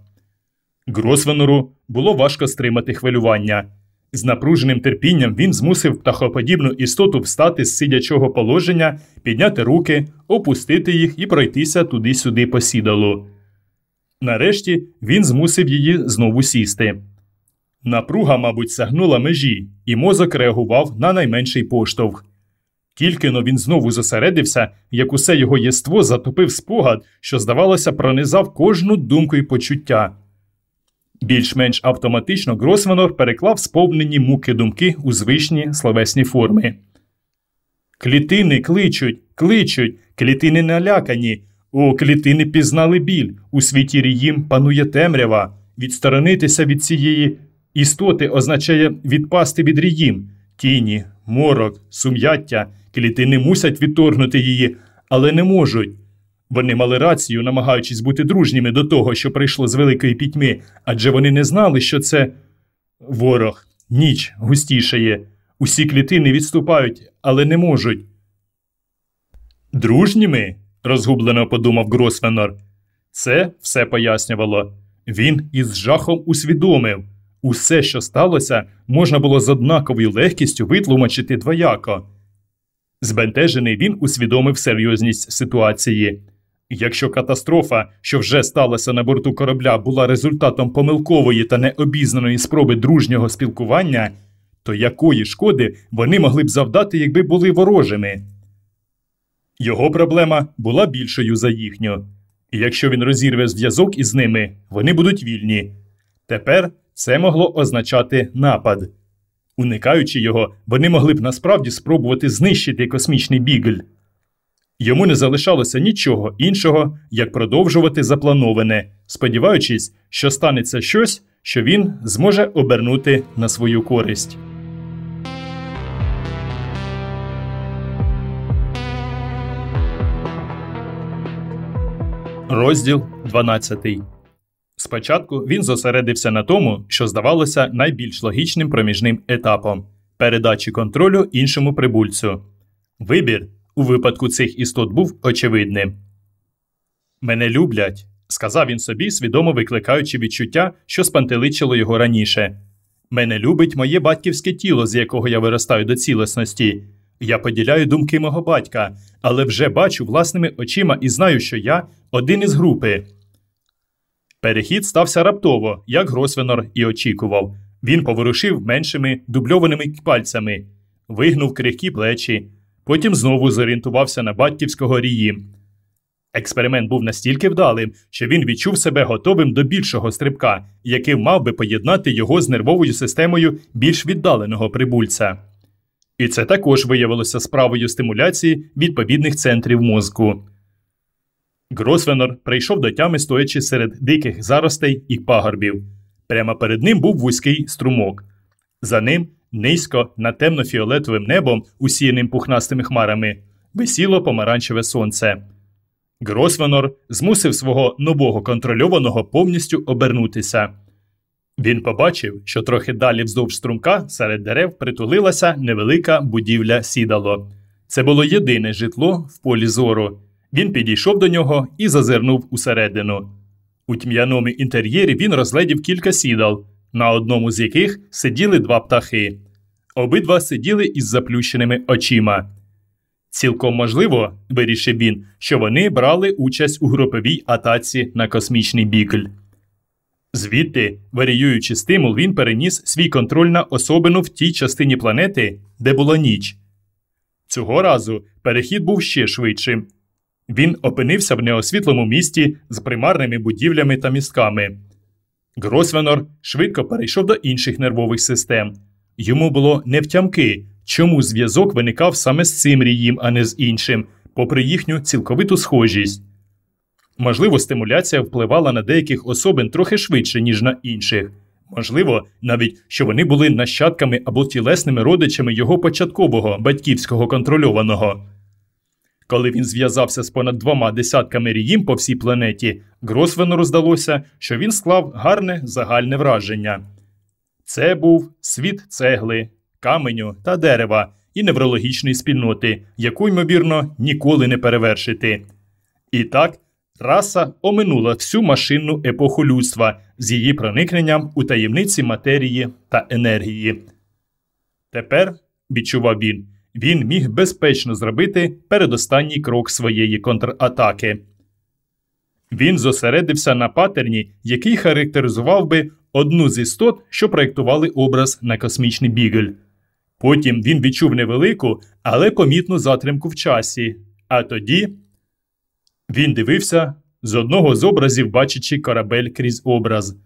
Гросвенору було важко стримати хвилювання. З напруженим терпінням він змусив птахоподібну істоту встати з сидячого положення, підняти руки, опустити їх і пройтися туди-сюди по сідалу. Нарешті він змусив її знову сісти. Напруга, мабуть, сягнула межі, і мозок реагував на найменший поштовх. Тільки но він знову зосередився, як усе його єство затопив спогад, що, здавалося, пронизав кожну думку і почуття. Більш-менш автоматично Гросвенор переклав сповнені муки думки у звичні словесні форми. Клітини кличуть, кличуть, клітини налякані. О, клітини пізнали біль. У світі ріїм панує темрява. Відсторонитися від цієї істоти означає відпасти від ріїм. Тіні, морок, сум'яття, клітини мусять відторгнути її, але не можуть. Вони мали рацію, намагаючись бути дружніми до того, що прийшло з великої пітьми, адже вони не знали, що це ворог, ніч густішає. Усі клітини відступають, але не можуть. Дружніми? розгублено подумав Гросвенор. Це все пояснювало. Він із жахом усвідомив усе, що сталося, можна було з однаковою легкістю витлумачити двояко. Збентежений він усвідомив серйозність ситуації. Якщо катастрофа, що вже сталася на борту корабля, була результатом помилкової та необізнаної спроби дружнього спілкування, то якої шкоди вони могли б завдати, якби були ворожими? Його проблема була більшою за їхню. І якщо він розірве зв'язок із ними, вони будуть вільні. Тепер це могло означати напад. Уникаючи його, вони могли б насправді спробувати знищити космічний бігль. Йому не залишалося нічого іншого, як продовжувати заплановане, сподіваючись, що станеться щось, що він зможе обернути на свою користь. Розділ 12 Спочатку він зосередився на тому, що здавалося найбільш логічним проміжним етапом передачі контролю іншому прибульцю. Вибір у випадку цих істот був очевидним. Мене люблять, сказав він собі, свідомо викликаючи відчуття, що спантеличило його раніше. Мене любить моє батьківське тіло, з якого я виростаю до цілісності. Я поділяю думки мого батька, але вже бачу власними очима і знаю, що я один із групи. Перехід стався раптово, як Гросвенор і очікував. Він поворушив меншими дубльованими пальцями, вигнув крихкі плечі, потім знову зорієнтувався на батьківського рії. Експеримент був настільки вдалим, що він відчув себе готовим до більшого стрибка, який мав би поєднати його з нервовою системою більш віддаленого прибульця. І це також виявилося справою стимуляції відповідних центрів мозку. Гросвенор прийшов до тями, стоячи серед диких заростей і пагорбів. Прямо перед ним був вузький струмок. За ним, низько над темно-фіолетовим небом, усіяним пухнастими хмарами, висіло помаранчеве сонце. Гросвенор змусив свого нового контрольованого повністю обернутися. Він побачив, що трохи далі вздовж струмка серед дерев притулилася невелика будівля сідало. Це було єдине житло в полі зору. Він підійшов до нього і зазирнув усередину. У тьмяному інтер'єрі він розглядів кілька сідал, на одному з яких сиділи два птахи. Обидва сиділи із заплющеними очима. Цілком можливо, вирішив він, що вони брали участь у груповій атаці на космічний бікль. Звідти, варіюючи стимул, він переніс свій контроль на особину в тій частині планети, де була ніч. Цього разу перехід був ще швидшим. Він опинився в неосвітлому місті з примарними будівлями та містками. Гросвенор швидко перейшов до інших нервових систем. Йому було невтямки, чому зв'язок виникав саме з цим рієм, а не з іншим, попри їхню цілковиту схожість. Можливо, стимуляція впливала на деяких особин трохи швидше, ніж на інших. Можливо, навіть що вони були нащадками або тілесними родичами його початкового батьківського контрольованого. Коли він зв'язався з понад двома десятками ріїм по всій планеті, Гросвенору здалося, що він склав гарне загальне враження. Це був світ цегли, каменю та дерева і неврологічної спільноти, яку, ймовірно, ніколи не перевершити. І так, раса оминула всю машинну епоху людства з її проникненням у таємниці матерії та енергії. Тепер, відчував він, він міг безпечно зробити передостанній крок своєї контратаки. Він зосередився на патерні, який характеризував би одну з істот, що проєктували образ на космічний бігель. Потім він відчув невелику, але помітну затримку в часі. А тоді він дивився з одного з образів, бачачи корабель крізь образ.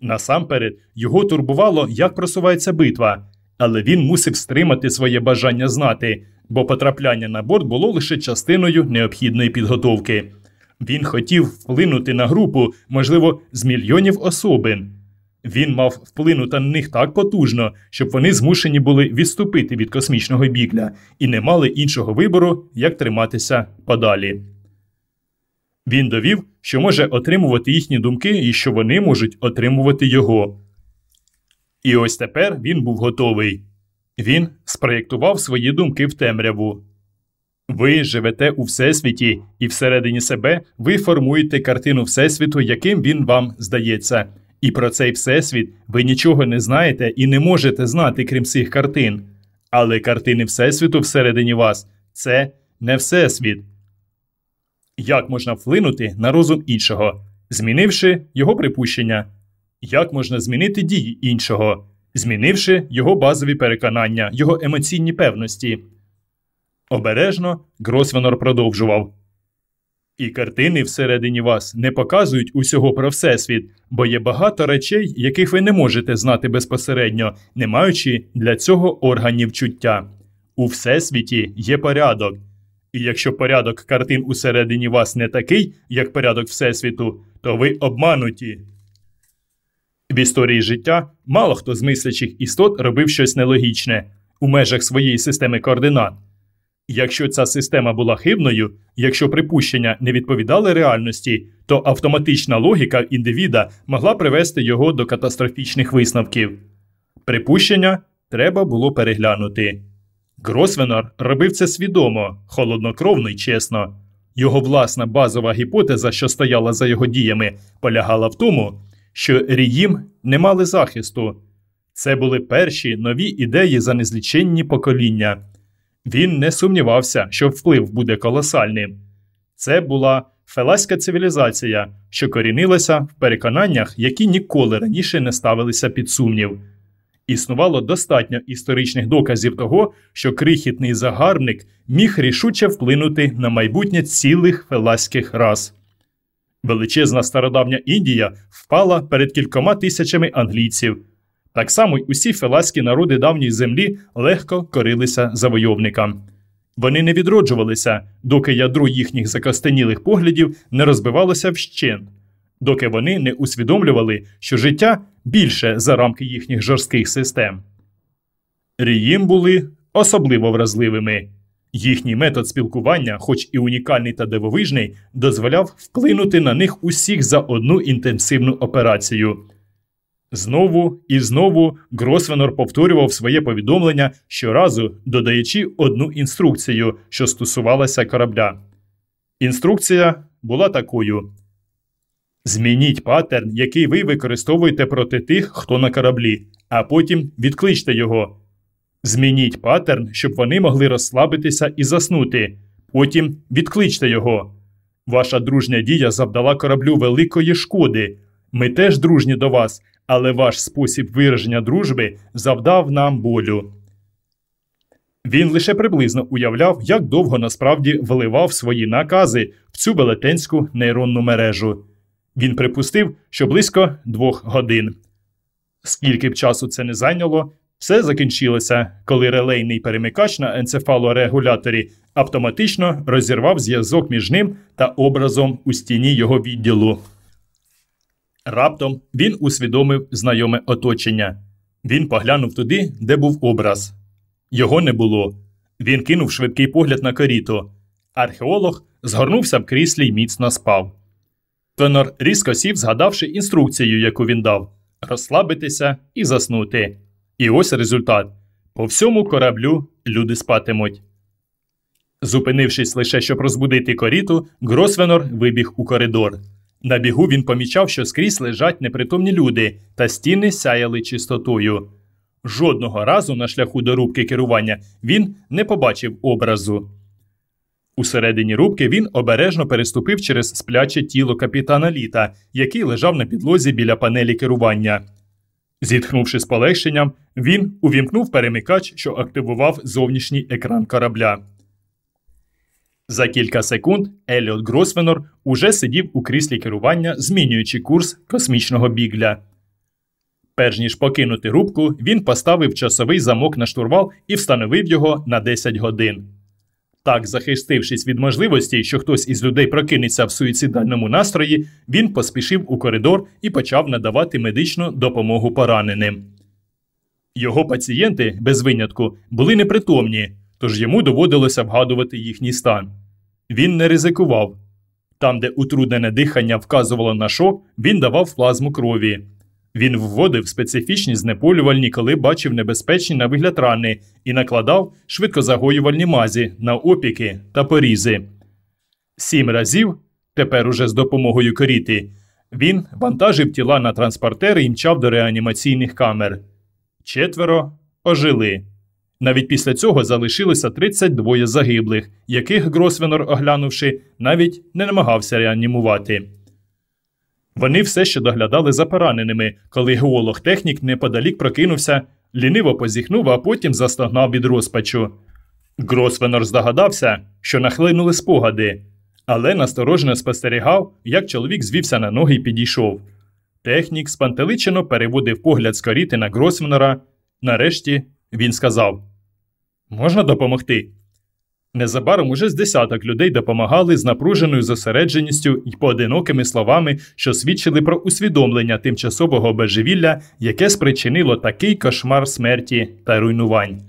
Насамперед, його турбувало, як просувається битва, але він мусив стримати своє бажання знати, бо потрапляння на борт було лише частиною необхідної підготовки. Він хотів вплинути на групу, можливо, з мільйонів особин. Він мав вплинути на них так потужно, щоб вони змушені були відступити від космічного бікля і не мали іншого вибору, як триматися подалі. Він довів, що може отримувати їхні думки і що вони можуть отримувати його. І ось тепер він був готовий. Він спроєктував свої думки в темряву. Ви живете у Всесвіті, і всередині себе ви формуєте картину Всесвіту, яким він вам здається. І про цей Всесвіт ви нічого не знаєте і не можете знати, крім цих картин. Але картини Всесвіту всередині вас це не Всесвіт. Як можна вплинути на розум іншого, змінивши його припущення? Як можна змінити дії іншого, змінивши його базові переконання, його емоційні певності? Обережно Гросвенор продовжував. І картини всередині вас не показують усього про Всесвіт, бо є багато речей, яких ви не можете знати безпосередньо, не маючи для цього органів чуття. У Всесвіті є порядок. І якщо порядок картин усередині вас не такий, як порядок Всесвіту, то ви обмануті. В історії життя мало хто з мислячих істот робив щось нелогічне у межах своєї системи координат. Якщо ця система була хибною, якщо припущення не відповідали реальності, то автоматична логіка індивіда могла привести його до катастрофічних висновків. Припущення треба було переглянути. Гросвенор робив це свідомо, холоднокровно й чесно. Його власна базова гіпотеза, що стояла за його діями, полягала в тому, що ріїм не мали захисту. Це були перші нові ідеї за незліченні покоління. Він не сумнівався, що вплив буде колосальним. Це була феласька цивілізація, що корінилася в переконаннях, які ніколи раніше не ставилися під сумнів. Існувало достатньо історичних доказів того, що крихітний загарбник міг рішуче вплинути на майбутнє цілих фелаських рас. Величезна стародавня Індія впала перед кількома тисячами англійців. Так само й усі фелаські народи давньої землі легко корилися завойовникам. Вони не відроджувалися, доки ядро їхніх закостенілих поглядів не розбивалося вщент, доки вони не усвідомлювали, що життя більше за рамки їхніх жорстких систем. Ріїм були особливо вразливими. Їхній метод спілкування, хоч і унікальний та дивовижний, дозволяв вплинути на них усіх за одну інтенсивну операцію. Знову і знову Гросвенор повторював своє повідомлення щоразу, додаючи одну інструкцію, що стосувалася корабля. Інструкція була такою: Змініть паттерн, який ви використовуєте проти тих, хто на кораблі, а потім відкличте його. Змініть паттерн, щоб вони могли розслабитися і заснути. Потім відкличте його. Ваша дружня дія завдала кораблю великої шкоди. Ми теж дружні до вас, але ваш спосіб вираження дружби завдав нам болю. Він лише приблизно уявляв, як довго насправді вливав свої накази в цю велетенську нейронну мережу. Він припустив, що близько двох годин. Скільки б часу це не зайняло, все закінчилося, коли релейний перемикач на енцефалорегуляторі автоматично розірвав зв'язок між ним та образом у стіні його відділу. Раптом він усвідомив знайоме оточення. Він поглянув туди, де був образ. Його не було. Він кинув швидкий погляд на коріто. Археолог згорнувся в кріслі й міцно спав. Тонор різко сів, згадавши інструкцію, яку він дав розслабитися і заснути. І ось результат по всьому кораблю люди спатимуть. Зупинившись лише щоб розбудити коріту, Гросвенор вибіг у коридор. На бігу він помічав, що скрізь лежать непритомні люди, та стіни сяяли чистотою. Жодного разу на шляху до рубки керування він не побачив образу. Усередині рубки він обережно переступив через спляче тіло капітана літа, який лежав на підлозі біля панелі керування. Зітхнувши з полегшенням, він увімкнув перемикач, що активував зовнішній екран корабля. За кілька секунд Еліот Гросвенор уже сидів у кріслі керування, змінюючи курс космічного бігля. Перш ніж покинути рубку, він поставив часовий замок на штурвал і встановив його на 10 годин. Так, захистившись від можливості, що хтось із людей прокинеться в суїцидальному настрої, він поспішив у коридор і почав надавати медичну допомогу пораненим. Його пацієнти, без винятку, були непритомні, тож йому доводилося вгадувати їхній стан. Він не ризикував. Там, де утруднене дихання вказувало на шок, він давав плазму крові. Він вводив специфічні знеполювальні, коли бачив небезпечні на вигляд рани, і накладав швидкозагоювальні мазі на опіки та порізи. Сім разів, тепер уже з допомогою коріти, він вантажив тіла на транспортери і мчав до реанімаційних камер. Четверо ожили. Навіть після цього залишилося 32 загиблих, яких Гросвенор, оглянувши, навіть не намагався реанімувати. Вони все ще доглядали за пораненими, коли геолог технік неподалік прокинувся, ліниво позіхнув, а потім застогнав від розпачу. Гросвенор здогадався, що нахлинули спогади. але насторожено спостерігав, як чоловік звівся на ноги і підійшов. Технік спантеличено переводив погляд з коріти на Гросвенера. Нарешті він сказав: Можна допомогти? Незабаром уже з десяток людей допомагали з напруженою зосередженістю і поодинокими словами, що свідчили про усвідомлення тимчасового божевілля, яке спричинило такий кошмар смерті та руйнувань.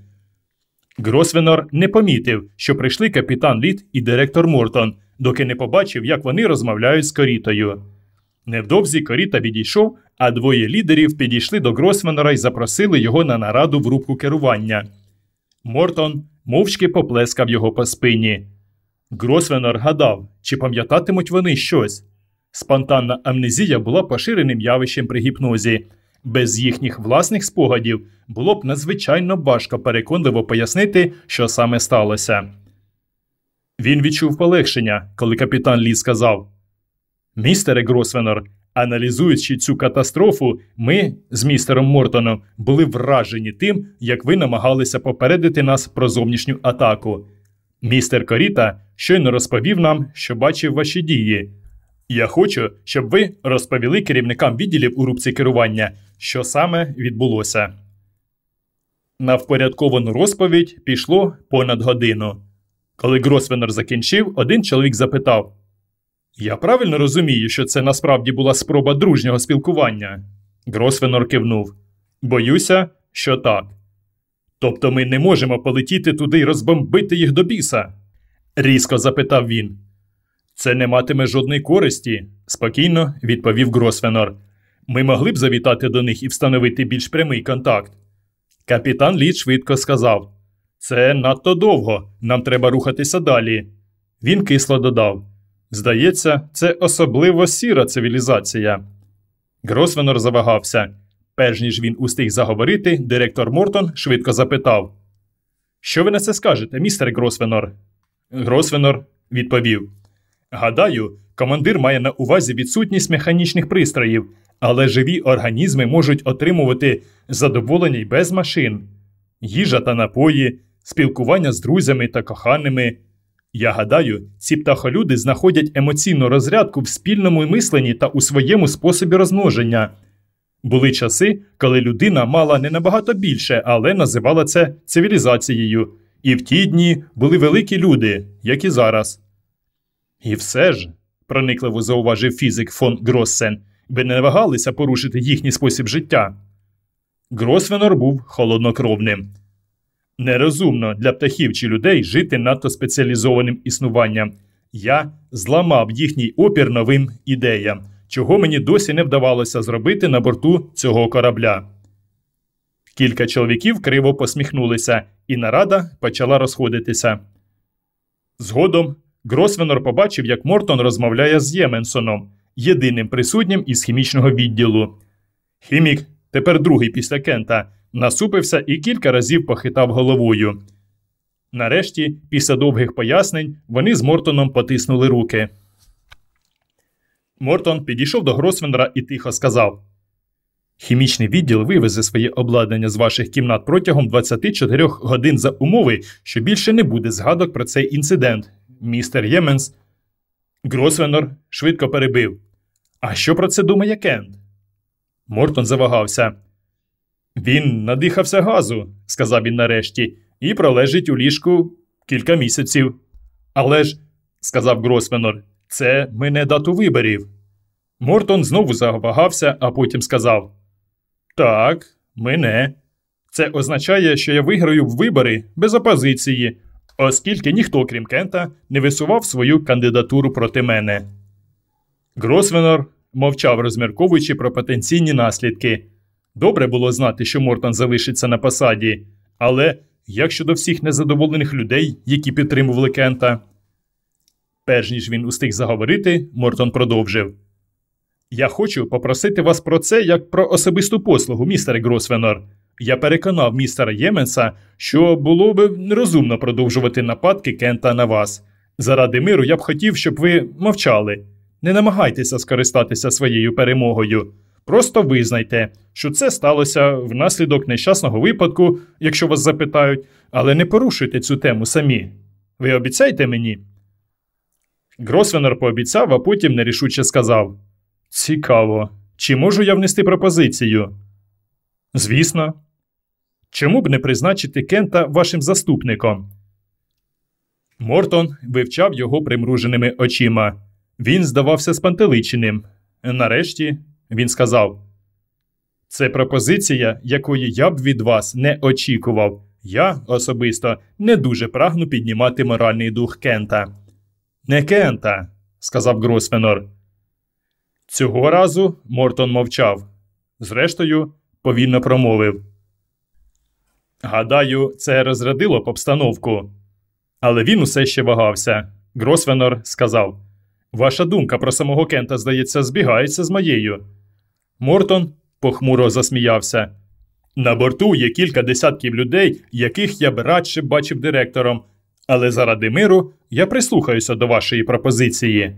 Гросвенор не помітив, що прийшли капітан Літ і директор Мортон, доки не побачив, як вони розмовляють з корітою. Невдовзі коріта відійшов, а двоє лідерів підійшли до Гросвенора і запросили його на нараду в рубку керування. Мортон мовчки поплескав його по спині. Гросвенор гадав, чи пам'ятатимуть вони щось. Спонтанна амнезія була поширеним явищем при гіпнозі. Без їхніх власних спогадів було б надзвичайно важко переконливо пояснити, що саме сталося. Він відчув полегшення, коли капітан Лі сказав Містере Гросвенор, аналізуючи цю катастрофу, ми з містером Мортоном були вражені тим, як ви намагалися попередити нас про зовнішню атаку. Містер Коріта щойно розповів нам, що бачив ваші дії. Я хочу, щоб ви розповіли керівникам відділів у рубці керування, що саме відбулося. На впорядковану розповідь пішло понад годину. Коли Гросвенер закінчив, один чоловік запитав Я правильно розумію, що це насправді була спроба дружнього спілкування? Гросвенор кивнув. Боюся, що так. Тобто ми не можемо полетіти туди і розбомбити їх до біса? різко запитав він. Це не матиме жодної користі, спокійно відповів Гросвенор. Ми могли б завітати до них і встановити більш прямий контакт. Капітан Літ швидко сказав Це надто довго, нам треба рухатися далі. Він кисло додав Здається, це особливо сіра цивілізація. Гросвенор завагався. Перш ніж він устиг заговорити, директор Мортон швидко запитав Що ви на це скажете, містер Гросвенор? Гросвенор відповів Гадаю, командир має на увазі відсутність механічних пристроїв, але живі організми можуть отримувати задоволення й без машин, їжа та напої, спілкування з друзями та коханими. Я гадаю, ці птахолюди знаходять емоційну розрядку в спільному мисленні та у своєму способі розмноження. Були часи, коли людина мала не набагато більше, але називала це цивілізацією. І в ті дні були великі люди, як і зараз. І все ж, проникливо зауважив фізик фон Гроссен, ви не вагалися порушити їхній спосіб життя. Гросвенор був холоднокровним. Нерозумно для птахів чи людей жити надто спеціалізованим існуванням. Я зламав їхній опір новим ідеям, чого мені досі не вдавалося зробити на борту цього корабля. Кілька чоловіків криво посміхнулися, і нарада почала розходитися. Згодом Гросвенор побачив, як Мортон розмовляє з Єменсоном, єдиним присутнім із хімічного відділу. Хімік, тепер другий після Кента, насупився і кілька разів похитав головою. Нарешті, після довгих пояснень, вони з Мортоном потиснули руки. Мортон підійшов до Гросвенера і тихо сказав Хімічний відділ вивезе своє обладнання з ваших кімнат протягом 24 годин за умови, що більше не буде згадок про цей інцидент. Містер Єменс. Гросвенор швидко перебив. А що про це думає Кент? Мортон завагався. Він надихався газу, сказав він нарешті, і пролежить у ліжку кілька місяців. Але ж, сказав Гросвенор, це мене дату виборів. Мортон знову завагався, а потім сказав Так, мене. Це означає, що я виграю вибори без опозиції, оскільки ніхто, крім Кента, не висував свою кандидатуру проти мене. Гросвенор мовчав, розмірковуючи про потенційні наслідки. Добре було знати, що Мортон залишиться на посаді, але як щодо всіх незадоволених людей, які підтримували Кента. Перш ніж він устиг заговорити, Мортон продовжив. Я хочу попросити вас про це як про особисту послугу, містере Гросвенор. Я переконав містера Єменса, що було б нерозумно продовжувати нападки Кента на вас. Заради миру я б хотів, щоб ви мовчали. Не намагайтеся скористатися своєю перемогою. Просто визнайте, що це сталося внаслідок нещасного випадку, якщо вас запитають, але не порушуйте цю тему самі. Ви обіцяєте мені? Гросвенор пообіцяв, а потім нерішуче сказав: Цікаво, чи можу я внести пропозицію? Звісно. Чому б не призначити Кента вашим заступником? Мортон вивчав його примруженими очима. Він здавався спантеличеним. Нарешті він сказав: Це пропозиція, якої я б від вас не очікував. Я особисто не дуже прагну піднімати моральний дух Кента. Не Кента, сказав Гросвенор. Цього разу Мортон мовчав. Зрештою, повільно промовив. Гадаю, це розрядило б обстановку. Але він усе ще вагався. Гросвенор сказав: Ваша думка про самого Кента, здається, збігається з моєю. Мортон похмуро засміявся. На борту є кілька десятків людей, яких я б радше бачив директором, але заради миру я прислухаюся до вашої пропозиції.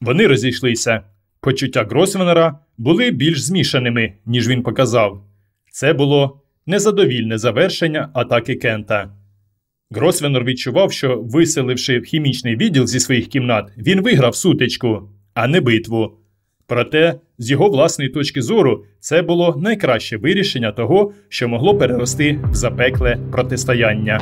Вони розійшлися. Почуття Гросвенера були більш змішаними, ніж він показав. Це було незадовільне завершення атаки Кента. Гросвенор відчував, що, виселивши хімічний відділ зі своїх кімнат, він виграв сутичку, а не битву. Проте, з його власної точки зору, це було найкраще вирішення того, що могло перерости в запекле протистояння.